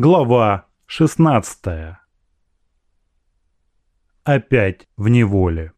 Глава 16. Опять в неволе.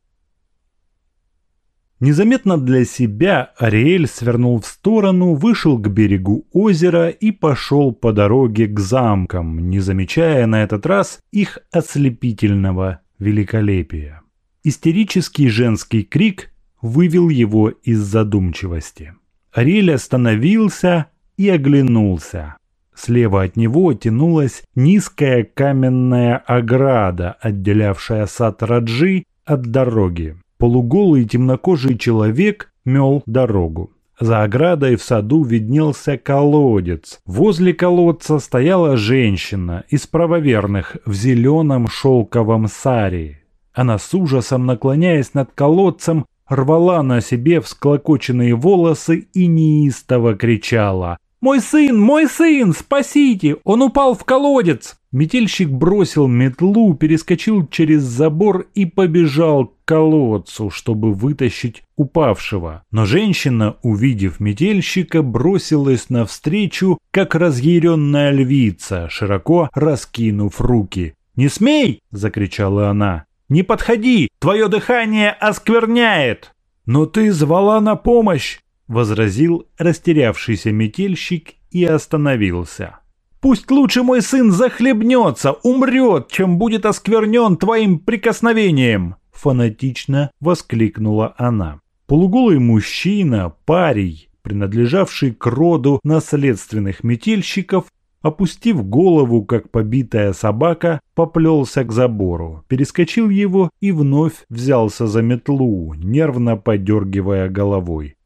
Незаметно для себя Ариэль свернул в сторону, вышел к берегу озера и пошел по дороге к замкам, не замечая на этот раз их ослепительного великолепия. Истерический женский крик вывел его из задумчивости. Ариэль остановился и оглянулся. Слева от него тянулась низкая каменная ограда, отделявшая сад Раджи от дороги. Полуголый темнокожий человек мел дорогу. За оградой в саду виднелся колодец. Возле колодца стояла женщина из правоверных в зеленом шелковом саре. Она с ужасом, наклоняясь над колодцем, рвала на себе всклокоченные волосы и неистово кричала «Мой сын! Мой сын! Спасите! Он упал в колодец!» Метельщик бросил метлу, перескочил через забор и побежал к колодцу, чтобы вытащить упавшего. Но женщина, увидев метельщика, бросилась навстречу, как разъяренная львица, широко раскинув руки. «Не смей!» – закричала она. «Не подходи! Твое дыхание оскверняет!» «Но ты звала на помощь!» Возразил растерявшийся метельщик и остановился. «Пусть лучше мой сын захлебнется, умрет, чем будет осквернен твоим прикосновением!» Фанатично воскликнула она. Полуголый мужчина, парий, принадлежавший к роду наследственных метельщиков, опустив голову, как побитая собака, поплелся к забору, перескочил его и вновь взялся за метлу, нервно подергивая головой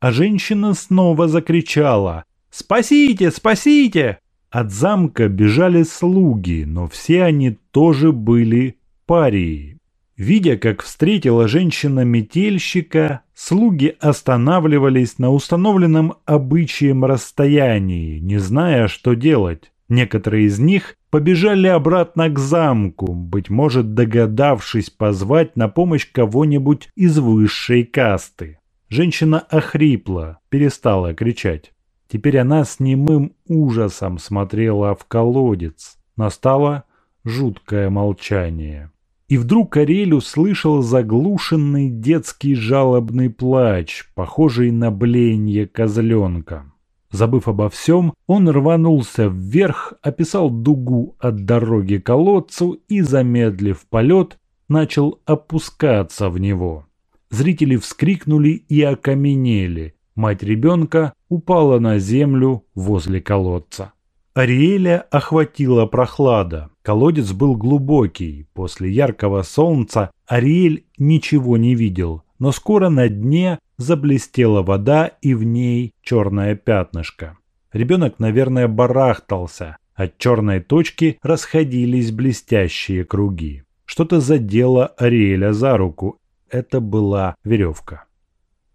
а женщина снова закричала «Спасите! Спасите!». От замка бежали слуги, но все они тоже были парии. Видя, как встретила женщина метельщика, слуги останавливались на установленном обычаем расстоянии, не зная, что делать. Некоторые из них побежали обратно к замку, быть может догадавшись позвать на помощь кого-нибудь из высшей касты. Женщина охрипла, перестала кричать. Теперь она с немым ужасом смотрела в колодец. Настало жуткое молчание. И вдруг Ариэль услышал заглушенный детский жалобный плач, похожий на блеяние козленка. Забыв обо всем, он рванулся вверх, описал дугу от дороги к колодцу и, замедлив полет, начал опускаться в него. Зрители вскрикнули и окаменели. Мать ребенка упала на землю возле колодца. Ариэля охватила прохлада. Колодец был глубокий. После яркого солнца Ариэль ничего не видел, но скоро на дне заблестела вода и в ней черное пятнышко. Ребенок, наверное, барахтался. От черной точки расходились блестящие круги. Что-то задело Ариэля за руку, это была веревка.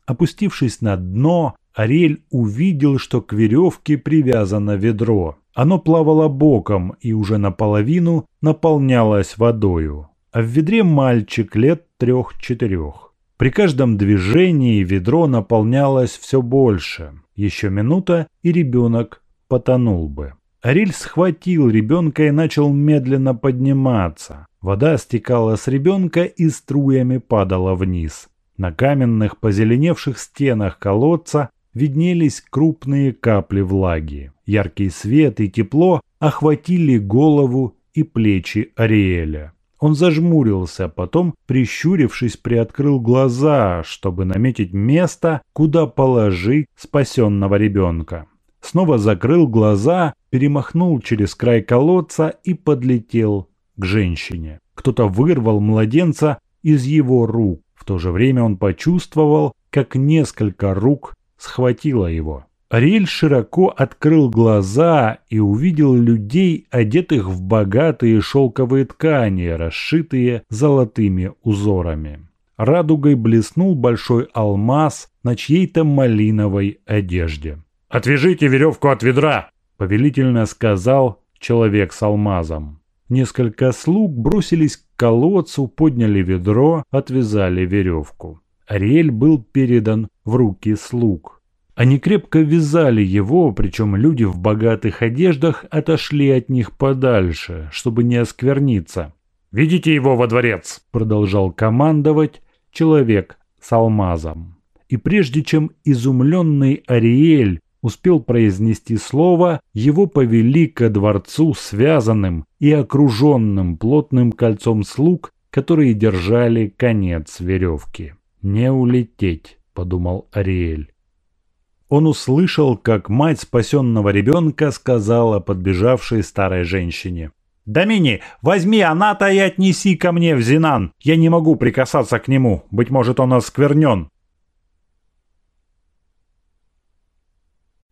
Опустившись на дно, Ариэль увидел, что к веревке привязано ведро. Оно плавало боком и уже наполовину наполнялось водою. А в ведре мальчик лет трех-четырех. При каждом движении ведро наполнялось все больше. Еще минута, и ребенок потонул бы. Ариль схватил ребенка и начал медленно подниматься. Вода стекала с ребенка и струями падала вниз. На каменных позеленевших стенах колодца виднелись крупные капли влаги. Яркий свет и тепло охватили голову и плечи Ариэля. Он зажмурился, потом, прищурившись, приоткрыл глаза, чтобы наметить место, куда положить спасенного ребенка снова закрыл глаза, перемахнул через край колодца и подлетел к женщине. Кто-то вырвал младенца из его рук. В то же время он почувствовал, как несколько рук схватило его. Ариэль широко открыл глаза и увидел людей, одетых в богатые шелковые ткани, расшитые золотыми узорами. Радугой блеснул большой алмаз на чьей-то малиновой одежде. «Отвяжите веревку от ведра!» – повелительно сказал человек с алмазом. Несколько слуг бросились к колодцу, подняли ведро, отвязали веревку. Ариэль был передан в руки слуг. Они крепко вязали его, причем люди в богатых одеждах отошли от них подальше, чтобы не оскверниться. «Ведите его во дворец!» – продолжал командовать человек с алмазом. И прежде чем изумленный Ариэль успел произнести слово, его повели ко дворцу связанным и окруженным плотным кольцом слуг, которые держали конец веревки. «Не улететь», – подумал Ариэль. Он услышал, как мать спасенного ребенка сказала подбежавшей старой женщине. «Домини, возьми Аната и отнеси ко мне в Зинан. Я не могу прикасаться к нему. Быть может, он осквернен».